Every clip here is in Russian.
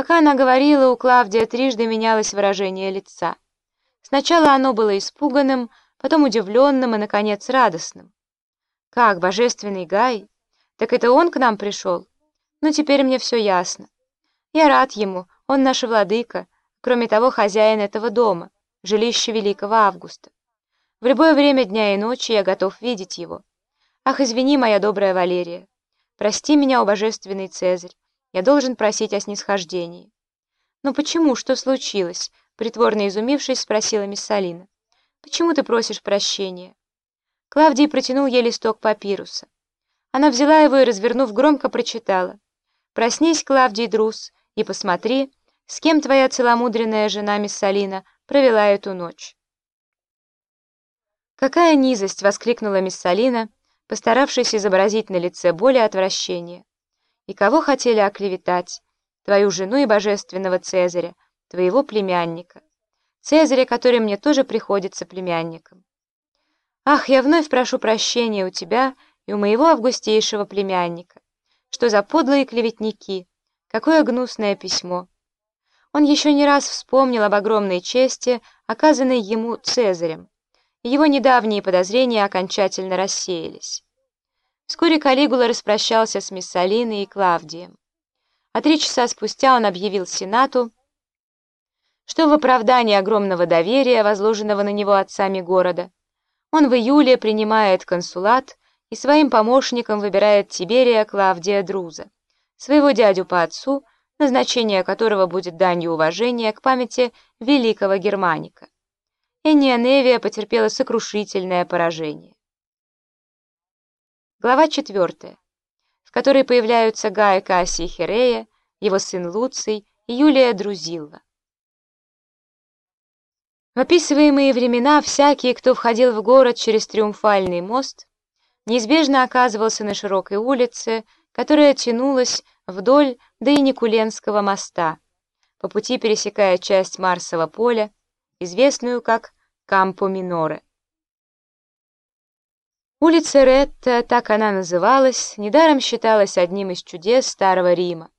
Пока она говорила, у Клавдия трижды менялось выражение лица. Сначала оно было испуганным, потом удивленным и, наконец, радостным. «Как, божественный Гай? Так это он к нам пришел? Ну, теперь мне все ясно. Я рад ему, он наш владыка, кроме того, хозяин этого дома, жилище Великого Августа. В любое время дня и ночи я готов видеть его. Ах, извини, моя добрая Валерия. Прости меня, о божественный Цезарь. Я должен просить о снисхождении. Но почему? Что случилось? Притворно изумившись, спросила мисс Салина. Почему ты просишь прощения? Клавдий протянул ей листок папируса. Она взяла его и, развернув, громко прочитала. «Проснись, Клавдий Друз, и посмотри, с кем твоя целомудренная жена мисс Салина провела эту ночь». «Какая низость!» — воскликнула мисс Салина, постаравшись изобразить на лице боль и отвращение. «И кого хотели оклеветать? Твою жену и божественного Цезаря, твоего племянника. Цезаря, который мне тоже приходится племянником. Ах, я вновь прошу прощения у тебя и у моего августейшего племянника. Что за подлые клеветники! Какое гнусное письмо!» Он еще не раз вспомнил об огромной чести, оказанной ему Цезарем его недавние подозрения окончательно рассеялись. Вскоре Калигула распрощался с Миссалиной и Клавдием. А три часа спустя он объявил Сенату, что в оправдании огромного доверия, возложенного на него отцами города, он в июле принимает консулат и своим помощником выбирает Тиберия Клавдия Друза, своего дядю по отцу, назначение которого будет данью уважения к памяти великого Германика. Энния Невия потерпела сокрушительное поражение. Глава 4, в которой появляются Гая Кассий Херея, его сын Луций и Юлия Друзилла. В описываемые времена всякий, кто входил в город через Триумфальный мост, неизбежно оказывался на широкой улице, которая тянулась вдоль Доиникуленского моста, по пути пересекая часть Марсового поля, известную как Кампо Миноре. Улица Ретта, так она называлась, недаром считалась одним из чудес Старого Рима.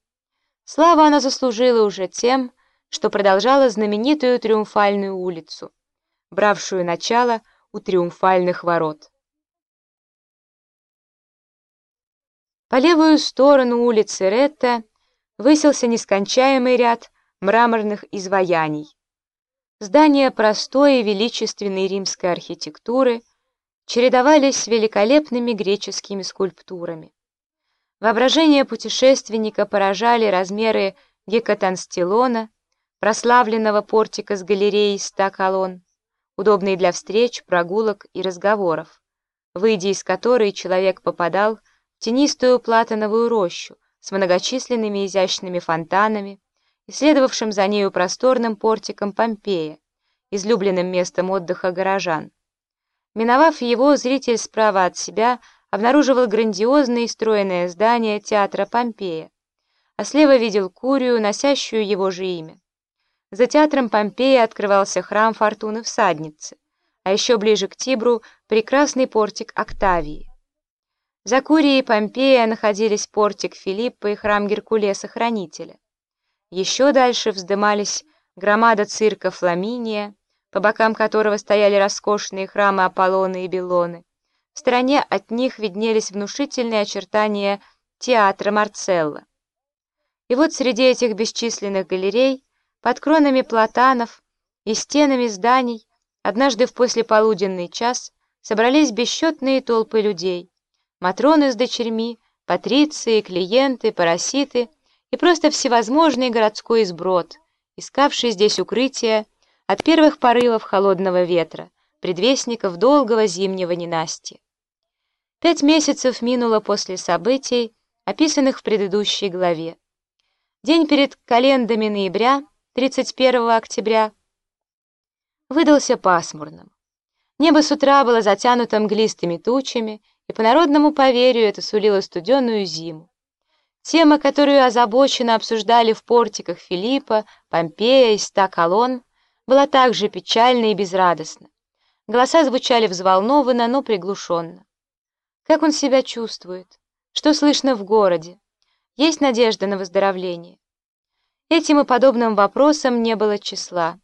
Славу она заслужила уже тем, что продолжала знаменитую Триумфальную улицу, бравшую начало у Триумфальных ворот. По левую сторону улицы Ретта высился нескончаемый ряд мраморных изваяний. Здания простой и величественной римской архитектуры чередовались с великолепными греческими скульптурами. Воображение путешественника поражали размеры гекатанстилона, прославленного портика с галереей ста колонн, удобный для встреч, прогулок и разговоров, выйдя из которой человек попадал в тенистую платановую рощу с многочисленными изящными фонтанами, и следовавшим за нею просторным портиком Помпея, излюбленным местом отдыха горожан. Миновав его, зритель справа от себя обнаруживал грандиозное и стройное здание театра Помпея, а слева видел Курию, носящую его же имя. За театром Помпея открывался храм Фортуны Всадницы, а еще ближе к Тибру прекрасный портик Октавии. За Курией Помпея находились портик Филиппа и храм Геркулеса Хранителя. Еще дальше вздымались громада цирка Фламиния, по бокам которого стояли роскошные храмы Аполлона и Белоны. В стороне от них виднелись внушительные очертания театра Марцелла. И вот среди этих бесчисленных галерей, под кронами платанов и стенами зданий, однажды в послеполуденный час собрались бесчетные толпы людей, матроны с дочерьми, патриции, клиенты, параситы — и просто всевозможный городской сброд, искавший здесь укрытие от первых порывов холодного ветра, предвестников долгого зимнего ненастья. Пять месяцев минуло после событий, описанных в предыдущей главе. День перед календами ноября, 31 октября, выдался пасмурным. Небо с утра было затянуто мглистыми тучами, и по народному поверью это сулило студеную зиму. Тема, которую озабоченно обсуждали в портиках Филиппа, Помпея и ста колонн, была также печальна и безрадостна. Голоса звучали взволнованно, но приглушенно. Как он себя чувствует? Что слышно в городе? Есть надежда на выздоровление? Этим и подобным вопросам не было числа.